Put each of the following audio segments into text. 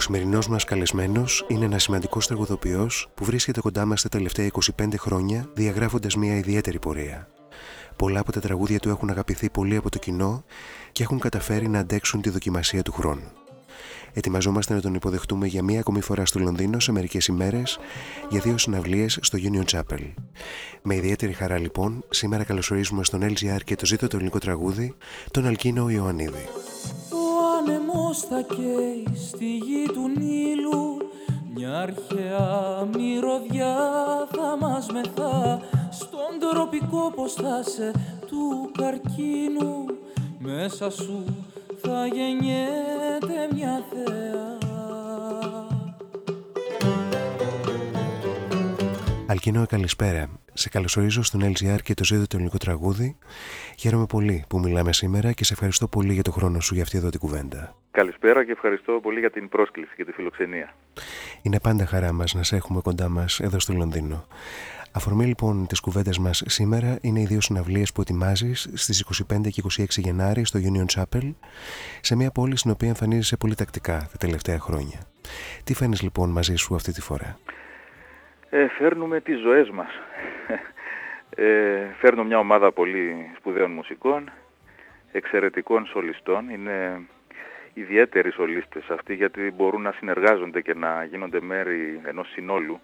Ο σημερινός μας καλεσμένος είναι ένας σημαντικός τραγουδοποιός που βρίσκεται κοντά μας τα τελευταία 25 χρόνια διαγράφοντας μια ιδιαίτερη πορεία. Πολλά από τα τραγούδια του έχουν αγαπηθεί πολύ από το κοινό και έχουν καταφέρει να αντέξουν τη δοκιμασία του χρόνου. Ετοιμαζόμαστε να τον υποδεχτούμε για μία ακόμη φορά στο Λονδίνο σε μερικές ημέρες για δύο συναυλίες στο Union Chapel. Με ιδιαίτερη χαρά λοιπόν, σήμερα καλωσορίζουμε στον LGR και το ζήτο το ελληνικό τραγούδι τον Αλκίνο Ιωαννίδη. Ο άνεμος θα καίει στη γη του Νείλου μια αρχαία μυρωδιά θα μας μεθά στον τροπικό πως θα σε του καρκίνου μέσα σου θα γεννιέται μια θέα. Αλκίνο, καλησπέρα. Σε καλωσορίζω στον LGR και το ζήτο το ελληνικό τραγούδι. Χαίρομαι πολύ που μιλάμε σήμερα και σε ευχαριστώ πολύ για το χρόνο σου για αυτή εδώ την κουβέντα. Καλησπέρα και ευχαριστώ πολύ για την πρόσκληση και τη φιλοξενία. Είναι πάντα χαρά μας να σε έχουμε κοντά μας εδώ στο Λονδίνο. Αφορμή λοιπόν τη κουβέντα μας σήμερα είναι οι δύο συναυλίες που ετοιμάζεις στις 25 και 26 Γενάρη στο Union Chapel, σε μια πόλη στην οποία εμφανίζεσαι πολύ τακτικά τα τελευταία χρόνια. Τι φαίνει λοιπόν μαζί σου αυτή τη φορά, ε, Φέρνουμε τις ζωές μας. Ε, φέρνω μια ομάδα πολύ σπουδαίων μουσικών, εξαιρετικών σολιστών. Είναι ιδιαίτεροι σολίστες αυτοί γιατί μπορούν να συνεργάζονται και να γίνονται μέρη ενός συνόλου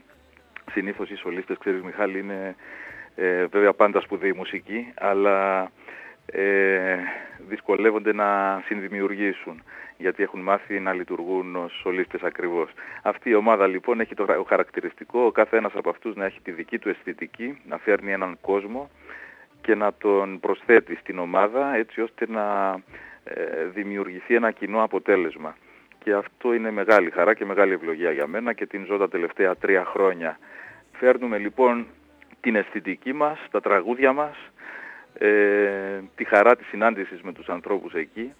συνήθως οι σολίστες, ξέρεις Μιχάλη, είναι ε, βέβαια πάντα σπουδαίοι μουσική, αλλά ε, δυσκολεύονται να συνδημιουργήσουν γιατί έχουν μάθει να λειτουργούν ως σολίστες ακριβώς. Αυτή η ομάδα λοιπόν έχει το χαρακτηριστικό ο κάθε ένας από αυτούς να έχει τη δική του αισθητική, να φέρνει έναν κόσμο και να τον προσθέτει στην ομάδα έτσι ώστε να ε, δημιουργηθεί ένα κοινό αποτέλεσμα. Και αυτό είναι μεγάλη χαρά και μεγάλη ευλογία για μένα και την ζω τα τελευταία τρία χρόνια Φέρνουμε λοιπόν την αισθητική μας, τα τραγούδια μας, ε, τη χαρά της συνάντησης με τους ανθρώπους εκεί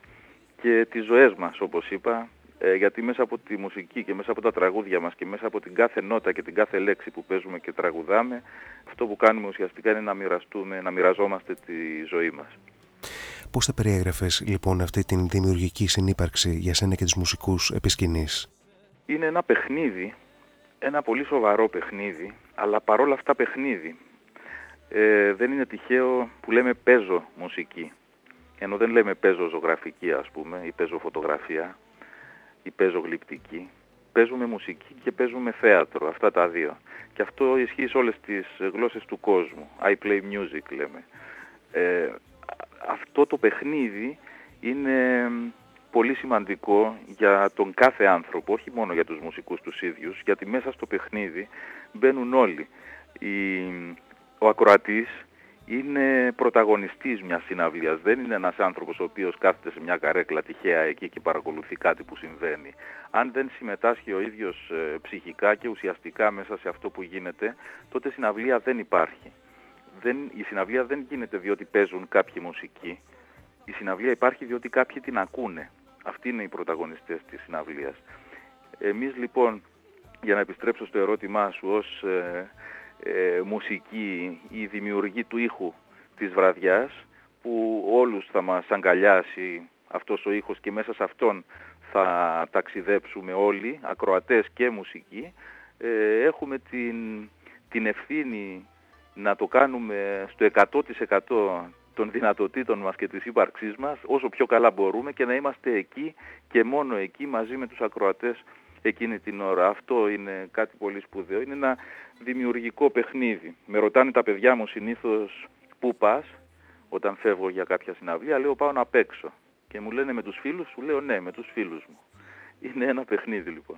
και τις ζωές μας όπως είπα ε, γιατί μέσα από τη μουσική και μέσα από τα τραγούδια μας και μέσα από την κάθε νότα και την κάθε λέξη που παίζουμε και τραγουδάμε αυτό που κάνουμε ουσιαστικά είναι να μοιραστούμε, να μοιραζόμαστε τη ζωή μας. Πώς θα περιέγραφες λοιπόν αυτή την δημιουργική συνύπαρξη για σένα και τους μουσικούς επισκηνής. Είναι ένα παιχνίδι ένα πολύ σοβαρό παιχνίδι, αλλά παρόλα αυτά παιχνίδι. Ε, δεν είναι τυχαίο που λέμε παίζω μουσική. Ενώ δεν λέμε παίζω ζωγραφική ας πούμε ή παίζω φωτογραφία ή παίζω γλυπτική. Παίζουμε μουσική και παίζουμε θέατρο, αυτά τα δύο. Και αυτό ισχύει σε όλες τις γλώσσες του κόσμου. I play music λέμε. Ε, αυτό το παιχνίδι είναι πολύ σημαντικό για τον κάθε άνθρωπο, όχι μόνο για τους μουσικούς τους ίδιους, γιατί μέσα στο παιχνίδι μπαίνουν όλοι. Η, ο ακροατής είναι πρωταγωνιστής μιας συναυλίας, δεν είναι ένας άνθρωπος ο οποίος κάθεται σε μια καρέκλα τυχαία εκεί και παρακολουθεί κάτι που συμβαίνει. Αν δεν συμμετάσχει ο ίδιος ε, ψυχικά και ουσιαστικά μέσα σε αυτό που γίνεται, τότε συναυλία δεν υπάρχει. Δεν, η συναυλία δεν γίνεται διότι παίζουν κάποιοι μουσικοί. Η συναυλία υπάρχει διότι κάποιοι την ακούνε. Αυτοί είναι οι πρωταγωνιστές της συναυλίας. Εμείς λοιπόν, για να επιστρέψω στο ερώτημά σου, ως ε, ε, μουσική ή δημιουργή του ήχου της βραδιάς, που όλους θα μας αγκαλιάσει αυτός ο ήχος και μέσα σε αυτόν θα ταξιδέψουμε όλοι, ακροατές και μουσικοί, ε, έχουμε την, την ευθύνη να το κάνουμε στο 100% των δυνατοτήτων μας και της ύπαρξής μας όσο πιο καλά μπορούμε και να είμαστε εκεί και μόνο εκεί μαζί με τους ακροατές εκείνη την ώρα. Αυτό είναι κάτι πολύ σπουδαίο. Είναι ένα δημιουργικό παιχνίδι. Με ρωτάνε τα παιδιά μου συνήθως πού πας όταν φεύγω για κάποια συναυλία; Λέω πάω να παίξω. Και μου λένε με τους φίλους σου; Λέω ναι με τους φίλους μου. Είναι ένα παιχνίδι λοιπόν.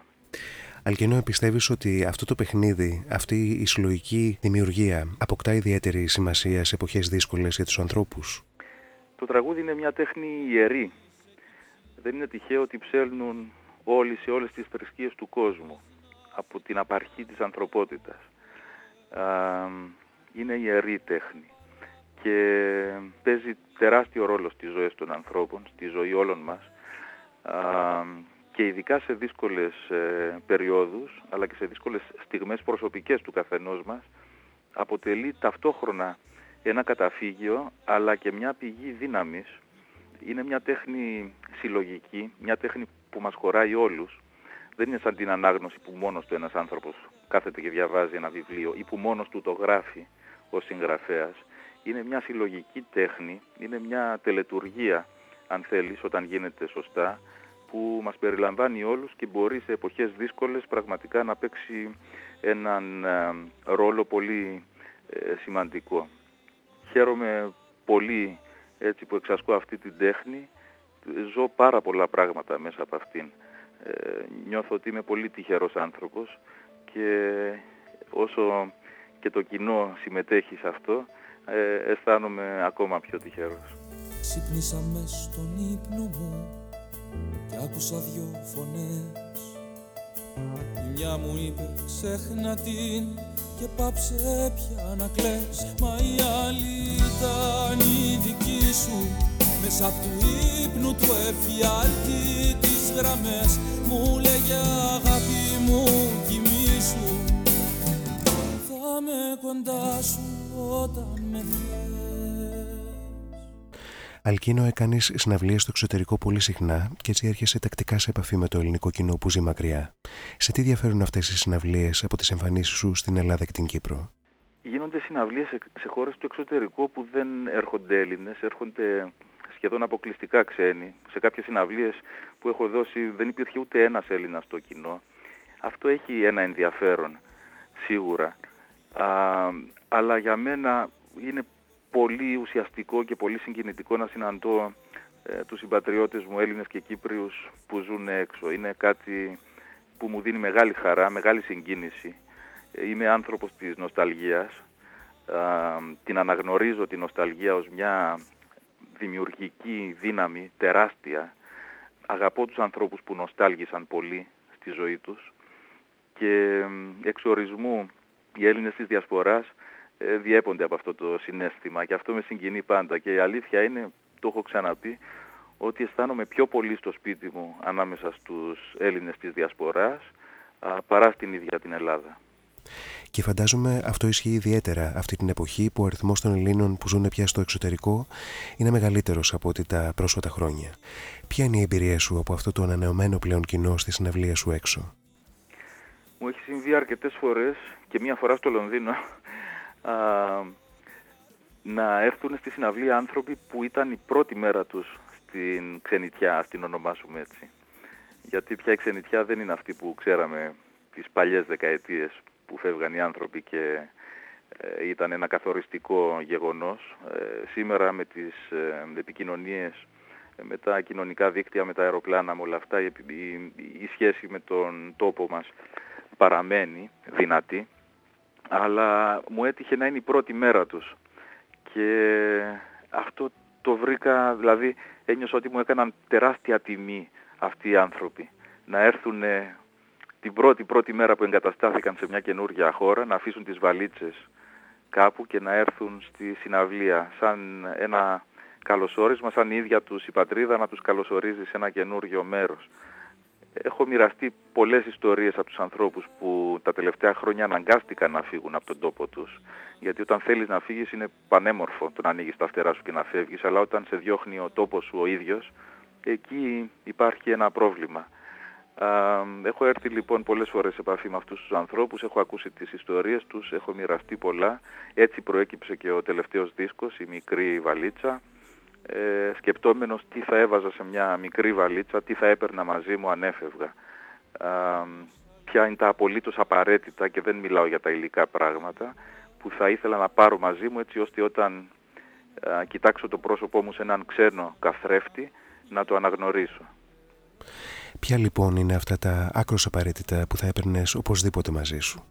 Αλκινό, πιστεύεις ότι αυτό το παιχνίδι, αυτή η συλλογική δημιουργία αποκτά ιδιαίτερη σημασία σε εποχές δύσκολες για τους ανθρώπους; Το τραγούδι είναι μια τέχνη ιερή. Δεν είναι τυχαίο ότι ψέλνουν όλοι σε όλες τις θρησκείες του κόσμου από την απαρχή της ανθρωπότητας. Είναι ιερή τέχνη και παίζει τεράστιο ρόλο στις ζωές των ανθρώπων, στη ζωή όλων μας και ειδικά σε δύσκολες ε, περιόδους αλλά και σε δύσκολες στιγμές προσωπικές του καθενός μας αποτελεί ταυτόχρονα ένα καταφύγιο αλλά και μια πηγή δύναμης. Είναι μια τέχνη συλλογική, μια τέχνη που μας χωράει όλους δεν είναι σαν την ανάγνωση που μόνος του ένας άνθρωπος κάθεται και διαβάζει ένα βιβλίο ή που μόνος του το γράφει ο συγγραφέας. Είναι μια συλλογική τέχνη, είναι μια τελετουργία αν θέλεις όταν γίνεται σωστά που μας περιλαμβάνει όλους και μπορεί σε εποχές δύσκολες πραγματικά να παίξει έναν ε, ρόλο πολύ ε, σημαντικό. Χαίρομαι πολύ έτσι που εξασκώ αυτή την τέχνη. Ζω πάρα πολλά πράγματα μέσα από αυτήν. Ε, νιώθω ότι είμαι πολύ τυχερός άνθρωπος και όσο και το κοινό συμμετέχει σε αυτό, ε, αισθάνομαι ακόμα πιο τυχερός. Ξύπνησα στον ύπνο μου και άκουσα δυο φωνές Μια μου είπε ξέχνα την και πάψε πια να κλαις Μα η άλλη ήταν η δική σου Μέσα από του ύπνου του εφιάλτη τις γραμμές Μου λέγε αγάπη μου κοιμήσου Θα με κοντά σου όταν με Αλκίνο, έκανες συναυλίες στο εξωτερικό πολύ συχνά και έτσι έρχεσαι τακτικά σε επαφή με το ελληνικό κοινό που ζει μακριά. Σε τι διαφέρουν αυτές οι συναυλίες από τις εμφανίσεις σου στην Ελλάδα και την Κύπρο; Γίνονται συναυλίες σε χώρες του εξωτερικού που δεν έρχονται Έλληνες, έρχονται σχεδόν αποκλειστικά ξένοι. Σε κάποιες συναυλίες που έχω δώσει δεν υπήρχε ούτε ένας Έλληνας στο κοινό. Αυτό έχει ένα ενδιαφέρον, σίγουρα. Α, αλλά για μένα είναι πολύ ουσιαστικό και πολύ συγκινητικό να συναντώ ε, τους συμπατριώτες μου Έλληνες και Κύπριους που ζουν έξω. Είναι κάτι που μου δίνει μεγάλη χαρά, μεγάλη συγκίνηση. Ε, είμαι άνθρωπος της νοσταλγίας. την αναγνωρίζω την νοσταλγία ως μια δημιουργική δύναμη τεράστια. Αγαπώ τους ανθρώπους που νοστάλγησαν πολύ στη ζωή τους και εξορισμού οι Έλληνες της Διασποράς ε, διέπονται από αυτό το συνέστημα και αυτό με συγκινεί πάντα και η αλήθεια είναι, το έχω ξαναπεί, ότι αισθάνομαι πιο πολύ στο σπίτι μου ανάμεσα στους Έλληνες της Διασποράς παρά στην ίδια την Ελλάδα. Και φαντάζομαι αυτό ισχύει ιδιαίτερα αυτή την εποχή που ο αριθμός των Ελλήνων που ζουν πια στο εξωτερικό είναι μεγαλύτερος από ό,τι τα πρόσφατα χρόνια. Ποια είναι η εμπειρία σου από αυτό το ανανεωμένο πλέον κοινό στη συναυλία σου έξω; Μου έχει συμβεί αρκετές φορές και μία φορά στο Λονδίνο να έρθουν στη συναυλία άνθρωποι που ήταν η πρώτη μέρα τους στην ξενιτιά, την ονομάσουμε έτσι. Γιατί πια η ξενιτιά δεν είναι αυτή που ξέραμε τις παλιές δεκαετίες που φεύγαν οι άνθρωποι και ε, ήταν ένα καθοριστικό γεγονός. Ε, σήμερα με τις ε, επικοινωνίες, με τα κοινωνικά δίκτυα, με τα αεροπλάνα, με όλα αυτά, η, η σχέση με τον τόπο μας παραμένει δυνατή αλλά μου έτυχε να είναι η πρώτη μέρα τους και αυτό το βρήκα, δηλαδή ένιωσα ότι μου έκαναν τεράστια τιμή αυτοί οι άνθρωποι να έρθουν την πρώτη πρώτη μέρα που εγκαταστάθηκαν σε μια καινούργια χώρα να αφήσουν τις βαλίτσες κάπου και να έρθουν στη συναυλία σαν ένα καλωσόρισμα, σαν η ίδια τους η πατρίδα να τους καλωσορίζει σε ένα καινούργιο μέρος έχω μοιραστεί πολλές ιστορίες από τους ανθρώπους που τα τελευταία χρόνια αναγκάστηκαν να φύγουν από τον τόπο τους. Γιατί όταν θέλεις να φύγεις είναι πανέμορφο το να ανοίγεις τα φτερά σου και να φεύγεις, αλλά όταν σε διώχνει ο τόπος σου ο ίδιος, εκεί υπάρχει ένα πρόβλημα. Έχω έρθει λοιπόν πολλές φορές σε επαφή με αυτούς τους ανθρώπους, έχω ακούσει τις ιστορίες τους, έχω μοιραστεί πολλά. Έτσι προέκυψε και ο τελευταίος δίσκος, η μικρή βαλίτσα, ε, σκεπτόμενος τι θα έβαζα σε μια μικρή βαλίτσα, τι θα έπαιρνα μαζί μου αν έφευγα. ποια είναι τα απολύτως απαραίτητα και δεν μιλάω για τα υλικά πράγματα που θα ήθελα να πάρω μαζί μου έτσι ώστε όταν κοιτάξω το πρόσωπό μου σε έναν ξένο καθρέφτη να το αναγνωρίσω. Ποια λοιπόν είναι αυτά τα άκρως απαραίτητα που θα έπαιρνες οπωσδήποτε μαζί σου;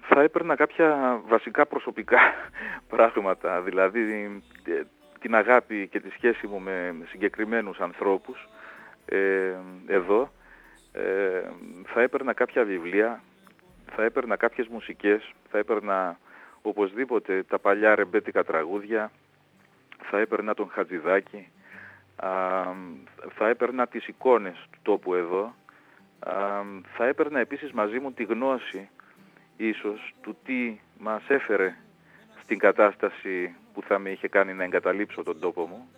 Θα έπαιρνα κάποια βασικά προσωπικά πράγματα, δηλαδή ε, την αγάπη και τη σχέση μου με συγκεκριμένους ανθρώπους ε, εδώ ε, θα έπαιρνα κάποια βιβλία, θα έπαιρνα κάποιες μουσικές, θα έπαιρνα οπωσδήποτε τα παλιά ρεμπέτικα τραγούδια, θα έπαιρνα τον Χατζηδάκη, θα έπαιρνα τις εικόνες του τόπου εδώ, θα έπαιρνα επίσης μαζί μου τη γνώση ίσως του τι μας έφερε στην κατάσταση που θα με είχε κάνει να εγκαταλείψω τον τόπο μου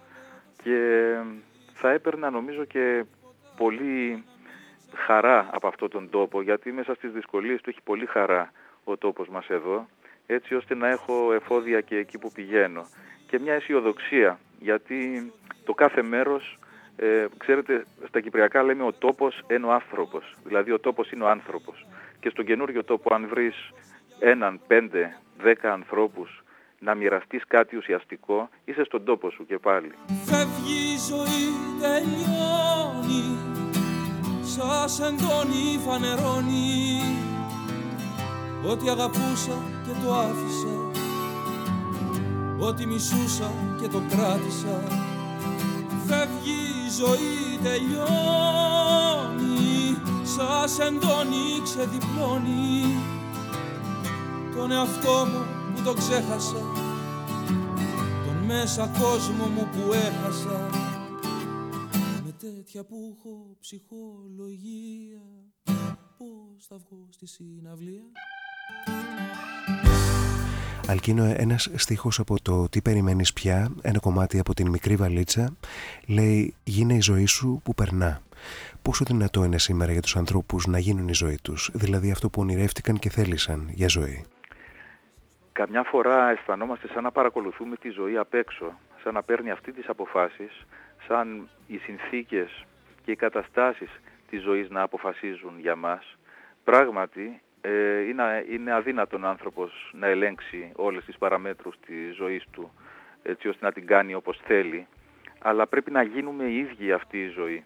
και θα έπαιρνα νομίζω και πολύ χαρά από αυτόν τον τόπο, γιατί μέσα στις δυσκολίες του έχει πολύ χαρά ο τόπος μας εδώ, έτσι ώστε να έχω εφόδια και εκεί που πηγαίνω. Και μια αισιοδοξία, γιατί το κάθε μέρος, ε, ξέρετε, στα Κυπριακά λέμε ο τόπος είναι ο άνθρωπος, δηλαδή ο τόπος είναι ο άνθρωπος. Και στον καινούριο τόπο, αν βρεις έναν, πέντε, δέκα ανθρώπους να μοιραστείς κάτι ουσιαστικό, είσαι στον τόπο σου και πάλι. Φεύγει η ζωή, τελειώνει, σας εντώνει, φανερώνει, ό,τι αγαπούσα και το άφησα, ό,τι μισούσα και το κράτησα. Φεύγει η ζωή, τελειώνει, σας εντώνει, ξεδιπλώνει, τον εαυτό μου που το ξέχασα. Τον μέσα κόσμο μου που έχασα. Με τέτοια που έχω ψυχολογία πώς θα βγω στη συναυλία; Αλκίνο, ένας στίχος από το «Τι περιμένεις πια», ένα κομμάτι από την μικρή βαλίτσα, λέει «Γίνε η ζωή σου που περνά». Πόσο δυνατό είναι σήμερα για τους ανθρώπους να γίνουν η ζωή τους, δηλαδή αυτό που ονειρεύτηκαν και θέλησαν για ζωή καμιά φορά αισθανόμαστε σαν να παρακολουθούμε τη ζωή απ' έξω, σαν να παίρνει αυτή τις αποφάσεις, σαν οι συνθήκες και οι καταστάσεις της ζωής να αποφασίζουν για μας. Πράγματι, ε, είναι, είναι αδύνατον άνθρωπος να ελέγξει όλες τις παραμέτρους της ζωής του, έτσι ώστε να την κάνει όπως θέλει, αλλά πρέπει να γίνουμε οι ίδιοι αυτή η ζωή.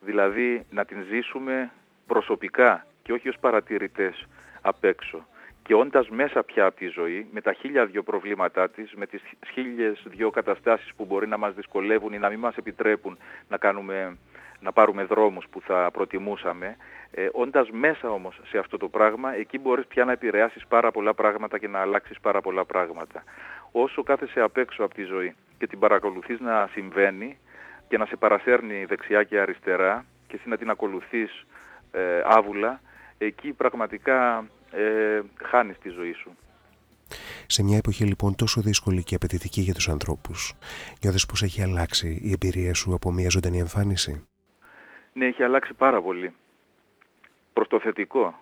Δηλαδή να την ζήσουμε προσωπικά και όχι ως παρατηρητές απ' έξω και όντας μέσα πια από τη ζωή, με τα χίλια δυο προβλήματά της, με τις χίλιες δυο καταστάσεις που μπορεί να μας δυσκολεύουν ή να μην μας επιτρέπουν να, κάνουμε, να πάρουμε δρόμους που θα προτιμούσαμε, ε, όντας μέσα όμως σε αυτό το πράγμα, εκεί μπορείς πια να επηρεάσεις πάρα πολλά πράγματα και να αλλάξεις πάρα πολλά πράγματα. Όσο κάθεσαι απ' έξω από τη ζωή και την παρακολουθείς να συμβαίνει και να σε παρασέρνει δεξιά και αριστερά και εσύ να την ακολουθείς ε, άβουλα, εκεί πραγματικά ε, χάνεις τη ζωή σου. Σε μια εποχή λοιπόν τόσο δύσκολη και απαιτητική για τους ανθρώπους, νιώθεις πως έχει αλλάξει η εμπειρία σου από μια ζωντανή εμφάνιση; Ναι, έχει αλλάξει πάρα πολύ. Προς το θετικό,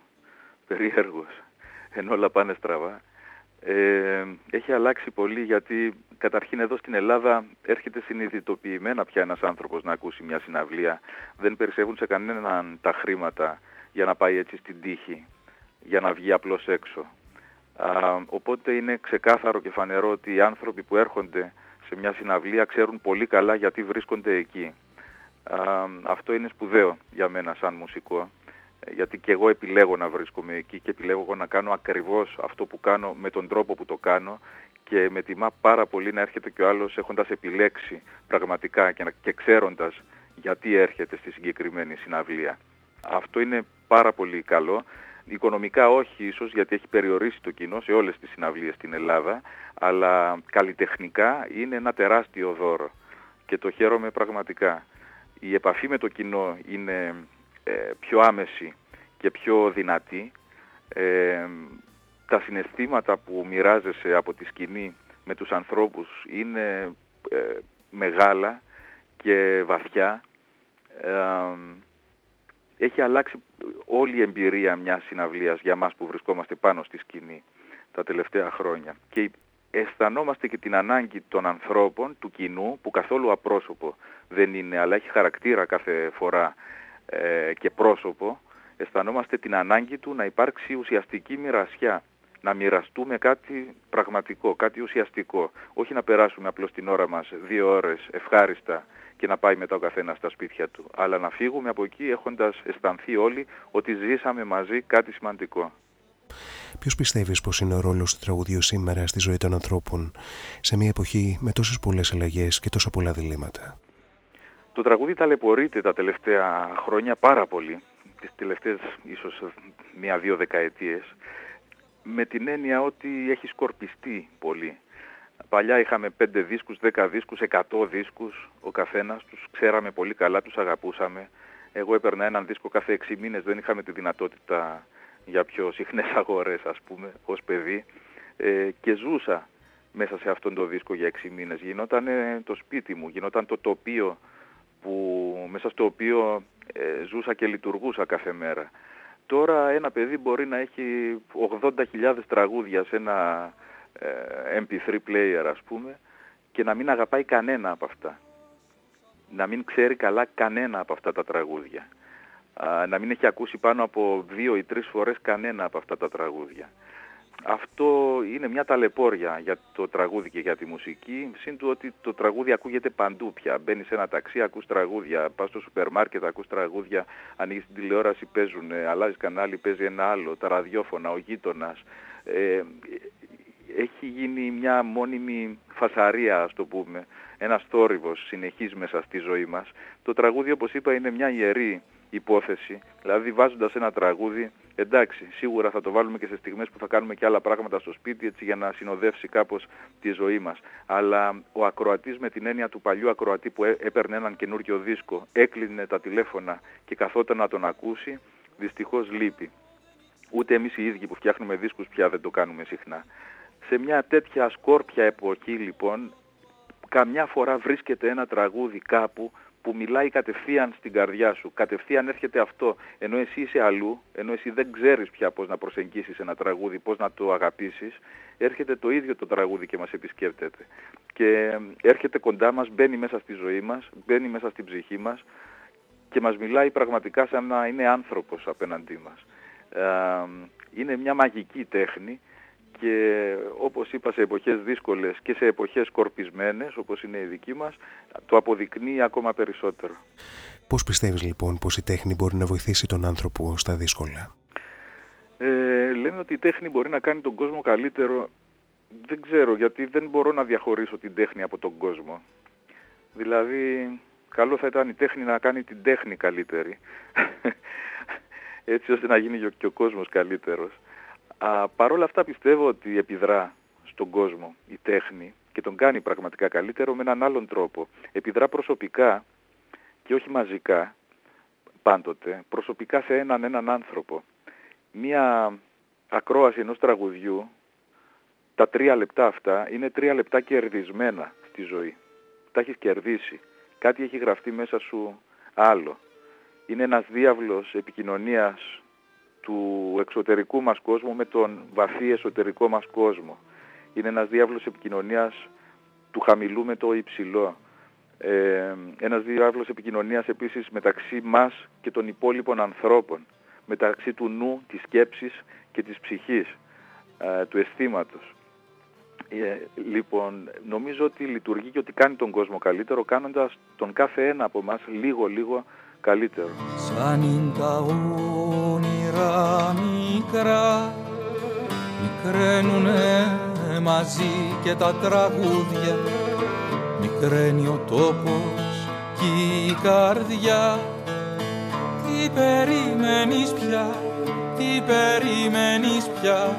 περίεργος, ενώ όλα πάνε στραβά. Ε, έχει αλλάξει πολύ γιατί καταρχήν εδώ στην Ελλάδα έρχεται συνειδητοποιημένα πια ένας άνθρωπος να ακούσει μια συναυλία. Δεν περισσεύουν σε κανέναν τα χρήματα για να πάει έτσι στην τύχη για να βγει απλώς έξω. Α, οπότε είναι ξεκάθαρο και φανερό ότι οι άνθρωποι που έρχονται σε μια συναυλία ξέρουν πολύ καλά γιατί βρίσκονται εκεί. Α, αυτό είναι σπουδαίο για μένα σαν μουσικό, γιατί και εγώ επιλέγω να βρίσκομαι εκεί και επιλέγω να κάνω ακριβώς αυτό που κάνω με τον τρόπο που το κάνω και με τιμά πάρα πολύ να έρχεται και ο άλλος έχοντας επιλέξει πραγματικά και, και ξέροντας γιατί έρχεται στη συγκεκριμένη συναυλία. Αυτό είναι πάρα πολύ καλό Οικονομικά όχι ίσως γιατί έχει περιορίσει το κοινό σε όλες τις συναυλίες στην Ελλάδα, αλλά καλλιτεχνικά είναι ένα τεράστιο δώρο και το χαίρομαι πραγματικά. Η επαφή με το κοινό είναι ε, πιο άμεση και πιο δυνατή. Ε, τα συναισθήματα που μοιράζεσαι από τη σκηνή με τους ανθρώπους είναι ε, μεγάλα και βαθιά έχει αλλάξει όλη η εμπειρία μιας συναυλίας για μας που βρισκόμαστε πάνω στη σκηνή τα τελευταία χρόνια. Και αισθανόμαστε και την ανάγκη των ανθρώπων, του κοινού, που καθόλου απρόσωπο δεν είναι, αλλά έχει χαρακτήρα κάθε φορά ε, και πρόσωπο, αισθανόμαστε την ανάγκη του να υπάρξει ουσιαστική μοιρασιά, να μοιραστούμε κάτι πραγματικό, κάτι ουσιαστικό. Όχι να περάσουμε απλώς την ώρα μας δύο ώρες ευχάριστα και να πάει μετά ο καθένας στα σπίτια του. Αλλά να φύγουμε από εκεί έχοντας αισθανθεί όλοι ότι ζήσαμε μαζί κάτι σημαντικό. Ποιος πιστεύεις πως είναι ο ρόλος του τραγουδιού σήμερα στη ζωή των ανθρώπων σε μια εποχή με τόσες πολλές αλλαγές και τόσα πολλά διλήμματα; Το τραγούδι ταλαιπωρείται τα τελευταία χρόνια πάρα πολύ, τις τελευταίες ίσως μία-δύο δεκαετίες, με την έννοια ότι έχει σκορπιστεί πολύ. Παλιά είχαμε 5 δίσκους, 10 δίσκους, 100 δίσκους ο καθένας, τους ξέραμε πολύ καλά, τους αγαπούσαμε. Εγώ έπαιρνα έναν δίσκο κάθε 6 μήνες, δεν είχαμε τη δυνατότητα για πιο συχνές αγορές ας πούμε, ως παιδί ε, και ζούσα μέσα σε αυτόν τον δίσκο για 6 μήνες. Γινόταν το σπίτι μου, γινόταν το τοπίο που, μέσα στο οποίο ε, ζούσα και λειτουργούσα κάθε μέρα. Τώρα ένα παιδί μπορεί να έχει 80.000 τραγούδια σε ένα MP3 player ας πούμε και να μην αγαπάει κανένα από αυτά. Να μην ξέρει καλά κανένα από αυτά τα τραγούδια. Να μην έχει ακούσει πάνω από δύο ή τρεις φορές κανένα από αυτά τα τραγούδια. Αυτό είναι μια ταλαιπώρια για το τραγούδι και για τη μουσική, συν του ότι το τραγούδι ακούγεται παντού πια. Μπαίνεις σε ένα ταξί, ακούς τραγούδια, πας στο σούπερ μάρκετ, ακούς τραγούδια, ανοίγεις την τηλεόραση, παίζουν, αλλάζεις κανάλι, παίζει ένα άλλο, τα ραδιόφωνα, ο γείτονας. Ε, έχει γίνει μια μόνιμη φασαρία, ας το πούμε, ένας θόρυβος συνεχής μέσα στη ζωή μας. Το τραγούδι, όπως είπα, είναι μια ιερή υπόθεση. Δηλαδή βάζοντας ένα τραγούδι, εντάξει, σίγουρα θα το βάλουμε και σε στιγμές που θα κάνουμε και άλλα πράγματα στο σπίτι έτσι για να συνοδεύσει κάπως τη ζωή μας. Αλλά ο ακροατής με την έννοια του παλιού ακροατή που έπαιρνε έναν καινούργιο δίσκο, έκλεινε τα τηλέφωνα και καθόταν να τον ακούσει, δυστυχώς λείπει. Ούτε εμείς οι ίδιοι που φτιάχνουμε δίσκους πια δεν το κάνουμε συχνά. Σε μια τέτοια σκόρπια εποχή λοιπόν, καμιά φορά βρίσκεται ένα τραγούδι κάπου που μιλάει κατευθείαν στην καρδιά σου. Κατευθείαν έρχεται αυτό, ενώ εσύ είσαι αλλού, ενώ εσύ δεν ξέρεις πια πώς να προσεγγίσεις ένα τραγούδι, πώς να το αγαπήσεις, έρχεται το ίδιο το τραγούδι και μας επισκέπτεται. Και έρχεται κοντά μας, μπαίνει μέσα στη ζωή μας, μπαίνει μέσα στην ψυχή μας και μας μιλάει πραγματικά σαν να είναι άνθρωπος απέναντί μας. Ε, είναι μια μαγική τέχνη και όπως είπα σε εποχές δύσκολες και σε εποχές σκορπισμένες όπως είναι η δική μας το αποδεικνύει ακόμα περισσότερο. Πώς πιστεύεις λοιπόν πως η τέχνη μπορεί να βοηθήσει τον άνθρωπο στα δύσκολα; Ε, λένε ότι η τέχνη μπορεί να κάνει τον κόσμο καλύτερο. Δεν ξέρω γιατί δεν μπορώ να διαχωρίσω την τέχνη από τον κόσμο. Δηλαδή καλό θα ήταν η τέχνη να κάνει την τέχνη καλύτερη. Έτσι ώστε να γίνει και ο κόσμος καλύτερος. Παρ' όλα αυτά πιστεύω ότι επιδρά στον κόσμο η τέχνη και τον κάνει πραγματικά καλύτερο με έναν άλλον τρόπο. Επιδρά προσωπικά και όχι μαζικά πάντοτε, προσωπικά σε έναν έναν άνθρωπο. Μία ακρόαση ενός τραγουδιού, τα τρία λεπτά αυτά, είναι τρία λεπτά κερδισμένα στη ζωή. Τα έχεις κερδίσει. Κάτι έχει γραφτεί μέσα σου άλλο. Είναι ένας διάβλος επικοινωνίας του εξωτερικού μας κόσμου με τον βαθύ εσωτερικό μας κόσμο. Είναι ένας διάβλος επικοινωνίας του χαμηλού με το υψηλό. Ε, ένας διάβλος επικοινωνίας επίσης μεταξύ μας και των υπόλοιπων ανθρώπων. Μεταξύ του νου, της σκέψης και της ψυχής, ε, του αισθήματος. Ε, λοιπόν, νομίζω ότι λειτουργεί και ότι κάνει τον κόσμο καλύτερο κάνοντας τον κάθε ένα από εμάς λίγο-λίγο καλύτερο. Σαν είναι τα όνειρα μικρά Μικραίνουνε μαζί και τα τραγούδια. Μικραίνει ο τόπος και η καρδιά. Τι περιμένεις πια, τι περιμένεις πια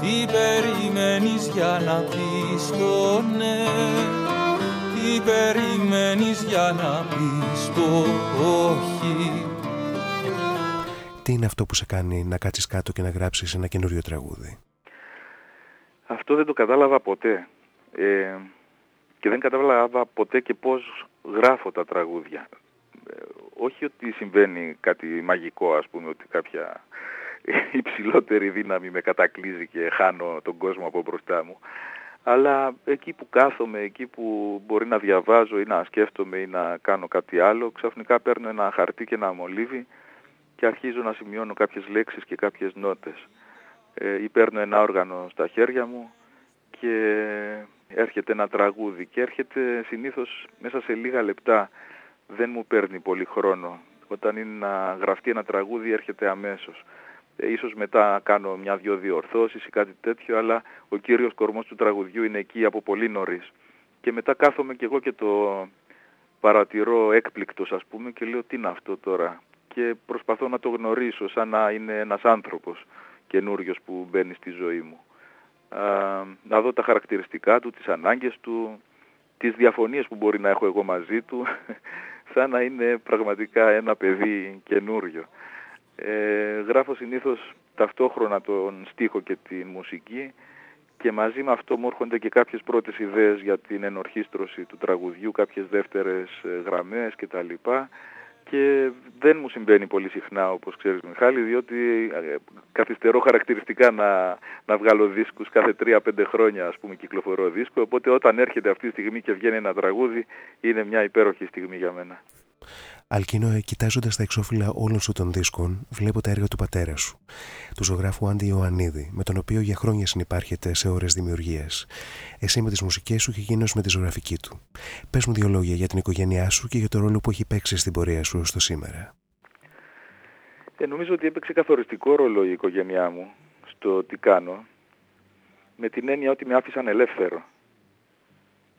Τι περιμένεις για να πεις το ναι τι περιμένεις για να πεις το όχι. Τι είναι αυτό που σε κάνει να κάτσεις κάτω και να γράψεις ένα καινούριο τραγούδι; Αυτό δεν το κατάλαβα ποτέ. Ε, και δεν κατάλαβα ποτέ και πώς γράφω τα τραγούδια. Ε, όχι ότι συμβαίνει κάτι μαγικό ας πούμε ότι κάποια υψηλότερη δύναμη με κατακλείζει και χάνω τον κόσμο από μπροστά μου αλλά εκεί που κάθομαι, εκεί που μπορεί να διαβάζω ή να σκέφτομαι ή να κάνω κάτι άλλο, ξαφνικά παίρνω ένα χαρτί και ένα μολύβι και αρχίζω να σημειώνω κάποιες λέξεις και κάποιες νότες. Ε, ή παίρνω ένα όργανο στα χέρια μου και έρχεται ένα τραγούδι και έρχεται συνήθως μέσα σε λίγα λεπτά. Δεν μου παίρνει πολύ χρόνο. Όταν είναι να γραφτεί ένα τραγούδι έρχεται αμέσως. Ε, ίσως μετά κάνω μια-δυο διορθώσεις ή κάτι τέτοιο, αλλά ο κύριος κορμός του τραγουδιού είναι εκεί από πολύ νωρίς. Και μετά κάθομαι και εγώ και το παρατηρώ έκπληκτος ας πούμε και λέω τι είναι αυτό τώρα και προσπαθώ να το γνωρίσω σαν να είναι ένας άνθρωπος καινούριος που μπαίνει στη ζωή μου. Α, να δω τα χαρακτηριστικά του, τις ανάγκες του, τις διαφωνίες που μπορεί να έχω εγώ μαζί του, σαν να είναι πραγματικά ένα παιδί καινούριο. Ε, γράφω συνήθως ταυτόχρονα τον στίχο και τη μουσική και μαζί με αυτό μου έρχονται και κάποιες πρώτες ιδέες για την ενορχίστρωση του τραγουδιού, κάποιες δεύτερες ε, γραμμές κτλ. Και δεν μου συμβαίνει πολύ συχνά όπως ξέρεις Μιχάλη διότι ε, καθυστερώ χαρακτηριστικά να, να βγάλω δίσκους κάθε 3-5 χρόνια ας πούμε κυκλοφορώ δίσκο οπότε όταν έρχεται αυτή τη στιγμή και βγαίνει ένα τραγούδι είναι μια υπέροχη στιγμή για μένα. Αλκίνο, ε, κοιτάζοντας τα εξώφυλλα όλων σου των δίσκων, βλέπω τα έργα του πατέρα σου, του ζωγράφου Άντι Ιωαννίδη, με τον οποίο για χρόνια συνεπάρχεται σε ώρες δημιουργίας. Εσύ με τις μουσικές σου και εκείνος με τη ζωγραφική του. Πες μου δύο λόγια για την οικογένειά σου και για το ρόλο που έχει παίξει στην πορεία σου στο σήμερα. Ε, νομίζω ότι έπαιξε καθοριστικό ρόλο η οικογένειά μου στο τι κάνω, με την έννοια ότι με άφησαν ελεύθερο.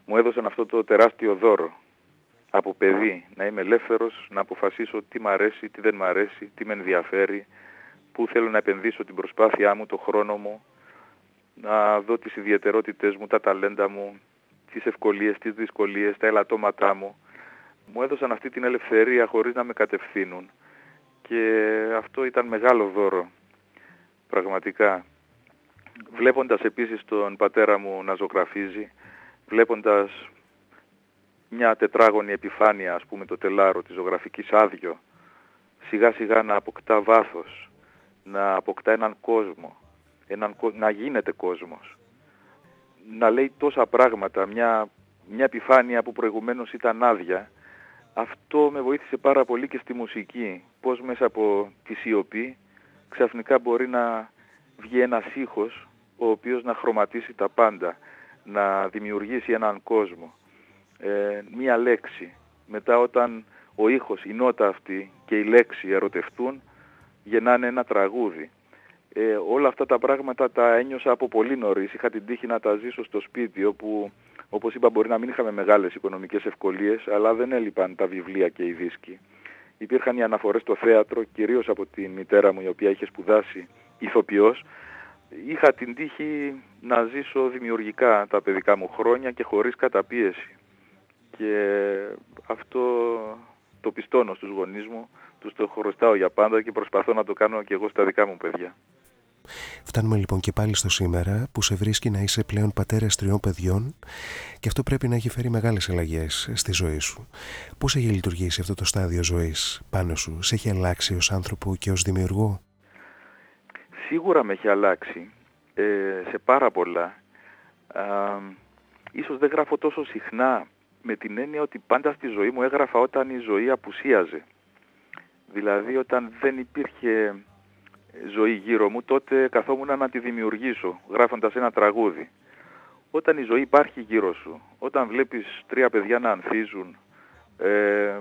Μου έδωσαν αυτό το τεράστιο δώρο από παιδί, να είμαι ελεύθερος, να αποφασίσω τι μ' αρέσει, τι δεν μ' αρέσει, τι με ενδιαφέρει, πού θέλω να επενδύσω την προσπάθειά μου, το χρόνο μου, να δω τις ιδιαιτερότητες μου, τα ταλέντα μου, τις ευκολίες, τις δυσκολίες, τα ελαττώματά μου. Μου έδωσαν αυτή την ελευθερία χωρίς να με κατευθύνουν και αυτό ήταν μεγάλο δώρο, πραγματικά. Βλέποντας επίσης τον πατέρα μου να ζωγραφίζει, βλέποντας μια τετράγωνη επιφάνεια, ας πούμε το τελάρο της ζωγραφικής άδειο, σιγά σιγά να αποκτά βάθος, να αποκτά έναν κόσμο, έναν, να γίνεται κόσμος, να λέει τόσα πράγματα, μια, μια επιφάνεια που προηγουμένως ήταν άδεια, αυτό με βοήθησε πάρα πολύ και στη μουσική, πώς μέσα από τη σιωπή ξαφνικά μπορεί να βγει ένας ήχος ο οποίος να χρωματίσει τα πάντα, να δημιουργήσει έναν κόσμο ε, μία λέξη. Μετά όταν ο ήχος, η νότα αυτή και η λέξη ερωτευτούν, γεννάνε ένα τραγούδι. Ε, όλα αυτά τα πράγματα τα ένιωσα από πολύ νωρίς. Είχα την τύχη να τα ζήσω στο σπίτι, όπου, όπως είπα, μπορεί να μην είχαμε μεγάλες οικονομικές ευκολίες, αλλά δεν έλειπαν τα βιβλία και οι δίσκοι. Υπήρχαν οι αναφορές στο θέατρο, κυρίως από τη μητέρα μου, η οποία είχε σπουδάσει ηθοποιός. Είχα την τύχη να ζήσω δημιουργικά τα παιδικά μου χρόνια και χωρίς καταπίεση και αυτό το πιστώνω στους γονείς μου, τους το χρωστάω για πάντα και προσπαθώ να το κάνω και εγώ στα δικά μου παιδιά. Φτάνουμε λοιπόν και πάλι στο σήμερα που σε βρίσκει να είσαι πλέον πατέρας τριών παιδιών και αυτό πρέπει να έχει φέρει μεγάλες αλλαγές στη ζωή σου. Πώς έχει λειτουργήσει αυτό το στάδιο ζωής πάνω σου, σε έχει αλλάξει ως άνθρωπο και ως δημιουργό; Σίγουρα με έχει αλλάξει ε, σε πάρα πολλά. Α, ίσως δεν γράφω τόσο συχνά με την έννοια ότι πάντα στη ζωή μου έγραφα όταν η ζωή απουσίαζε. Δηλαδή όταν δεν υπήρχε ζωή γύρω μου, τότε καθόμουν να τη δημιουργήσω, γράφοντας ένα τραγούδι. Όταν η ζωή υπάρχει γύρω σου, όταν βλέπεις τρία παιδιά να ανθίζουν, ε,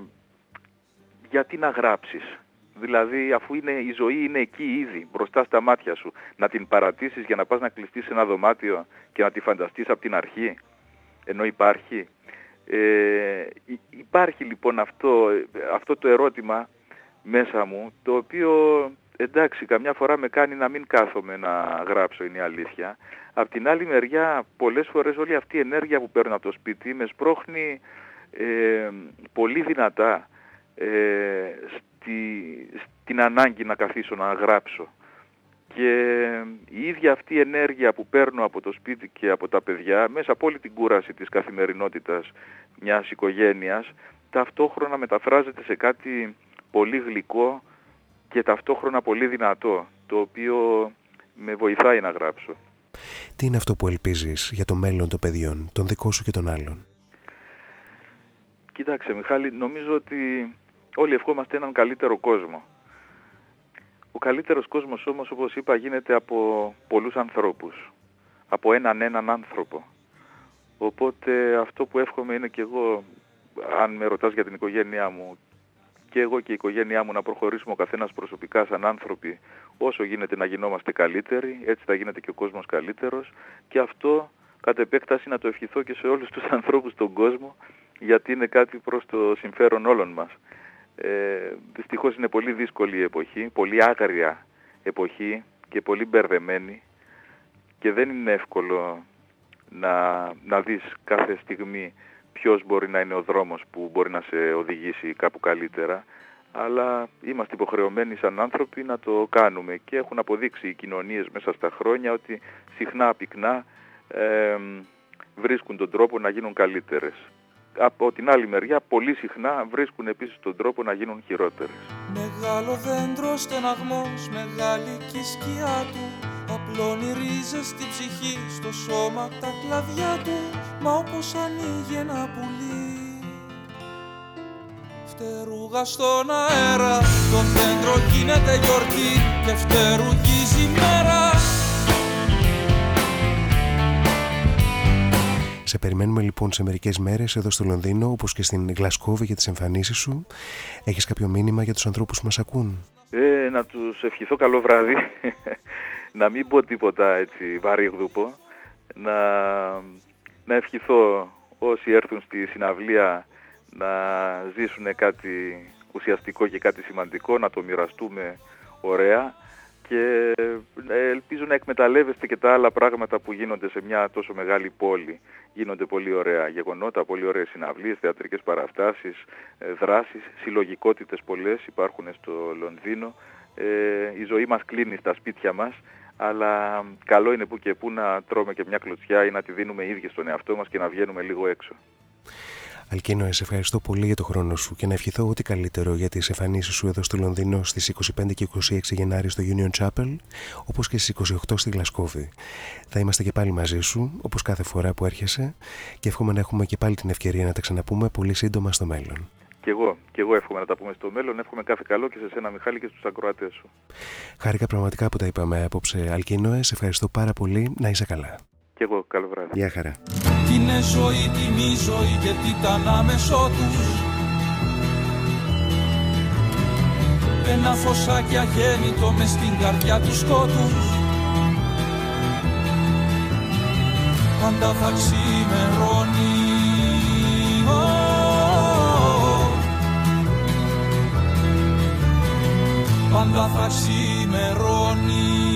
γιατί να γράψεις; Δηλαδή αφού είναι, η ζωή είναι εκεί ήδη, μπροστά στα μάτια σου, να την παρατήσεις για να πας να κλειστείς σε ένα δωμάτιο και να τη φανταστείς από την αρχή, ενώ υπάρχει; Ε, υπάρχει λοιπόν αυτό, αυτό το ερώτημα μέσα μου, το οποίο εντάξει καμιά φορά με κάνει να μην κάθομαι να γράψω είναι η αλήθεια. Απ' την άλλη μεριά πολλές φορές όλη αυτή η ενέργεια που παίρνω από το σπίτι με σπρώχνει ε, πολύ δυνατά ε, στη, στην ανάγκη να καθίσω να γράψω. Και η ίδια αυτή η ενέργεια που παίρνω από το σπίτι και από τα παιδιά, μέσα από όλη την κούραση της καθημερινότητας μιας οικογένειας, ταυτόχρονα μεταφράζεται σε κάτι πολύ γλυκό και ταυτόχρονα πολύ δυνατό, το οποίο με βοηθάει να γράψω. Τι είναι αυτό που ελπίζεις για το μέλλον των παιδιών, των δικών σου και των άλλων. Κοίταξε Μιχάλη, νομίζω ότι όλοι ευχόμαστε έναν καλύτερο κόσμο. Ο καλύτερος κόσμος όμως όπως είπα γίνεται από πολλούς ανθρώπους. Από έναν έναν άνθρωπο. Οπότε αυτό που εύχομαι είναι και εγώ, αν με ρωτάς για την οικογένειά μου, και εγώ και η οικογένειά μου να προχωρήσουμε ο καθένας προσωπικά σαν άνθρωποι όσο γίνεται να γινόμαστε καλύτεροι, έτσι θα γίνεται και ο κόσμος καλύτερος και αυτό κατ' επέκταση να το ευχηθώ και σε όλους τους ανθρώπους στον κόσμο γιατί είναι κάτι προς το συμφέρον όλων μας. Ε, δυστυχώς είναι πολύ δύσκολη η εποχή, πολύ άγρια εποχή και πολύ μπερδεμένη και δεν είναι εύκολο να, να δεις κάθε στιγμή ποιος μπορεί να είναι ο δρόμος που μπορεί να σε οδηγήσει κάπου καλύτερα αλλά είμαστε υποχρεωμένοι σαν άνθρωποι να το κάνουμε και έχουν αποδείξει οι κοινωνίες μέσα στα χρόνια ότι συχνά πυκνά βρίσκουν τον τρόπο να γίνουν καλύτερες. Από την άλλη μεριά πολύ συχνά βρίσκουν επίσης τον τρόπο να γίνουν χειρότερες. Μεγάλο δέντρο στεναγμός, μεγάλη και σκιά του. Απλώνει ρίζες στη ψυχή, στο σώμα τα κλαδιά του. Μα όπως ανοίγει ένα πουλί. Φτερούγα στον αέρα, το δέντρο γίνεται γιορτή Και φτερουγίζει η μέρα Σε περιμένουμε λοιπόν σε μερικές μέρες εδώ στο Λονδίνο, όπως και στην Γλασκόβη για τις εμφανίσεις σου. Έχεις κάποιο μήνυμα για τους ανθρώπους που μας ακούν; Ε, να τους ευχηθώ καλό βράδυ. να μην πω τίποτα έτσι βαρύγδουπο. Να, να ευχηθώ όσοι έρθουν στη συναυλία να ζήσουν κάτι ουσιαστικό και κάτι σημαντικό, να το μοιραστούμε ωραία και ε, ελπίζω να εκμεταλλεύεστε και τα άλλα πράγματα που γίνονται σε μια τόσο μεγάλη πόλη. Γίνονται πολύ ωραία γεγονότα, πολύ ωραίες συναυλίες, θεατρικές παραστάσεις, ε, δράσεις, συλλογικότητες πολλές υπάρχουν στο Λονδίνο. Ε, η ζωή μας κλείνει στα σπίτια μας, αλλά καλό είναι που και που να τρώμε και μια κλωτσιά ή να τη δίνουμε ίδια στον εαυτό μας και να βγαίνουμε λίγο έξω. Αλκίνο, σε ευχαριστώ πολύ για το χρόνο σου και να ευχηθώ ό,τι καλύτερο για τις εμφανίσεις σου εδώ στο Λονδίνο στις 25 και 26 Γενάρη στο Union Chapel, όπως και στις 28 στη Γλασκόβη. Θα είμαστε και πάλι μαζί σου, όπως κάθε φορά που έρχεσαι, και εύχομαι να έχουμε και πάλι την ευκαιρία να τα ξαναπούμε πολύ σύντομα στο μέλλον. Και εγώ, και εγώ εύχομαι να τα πούμε στο μέλλον. Εύχομαι κάθε καλό και σε σένα, Μιχάλη, και στους ακροατέ σου. Χάρηκα πραγματικά που τα είπαμε απόψε, Αλκίνο. Σε ευχαριστώ πάρα πολύ. Να είσαι καλά. Και εγώ, καλό βράδυ. Γεια χαρά. Τι είναι ζωή, τι μη ζωή και τι ήταν άμεσό τους Ένα φωσάκι αγέννητο μες στην καρδιά τους σκότους Πάντα θα ξημερώνει Πάντα θα ξημερώνει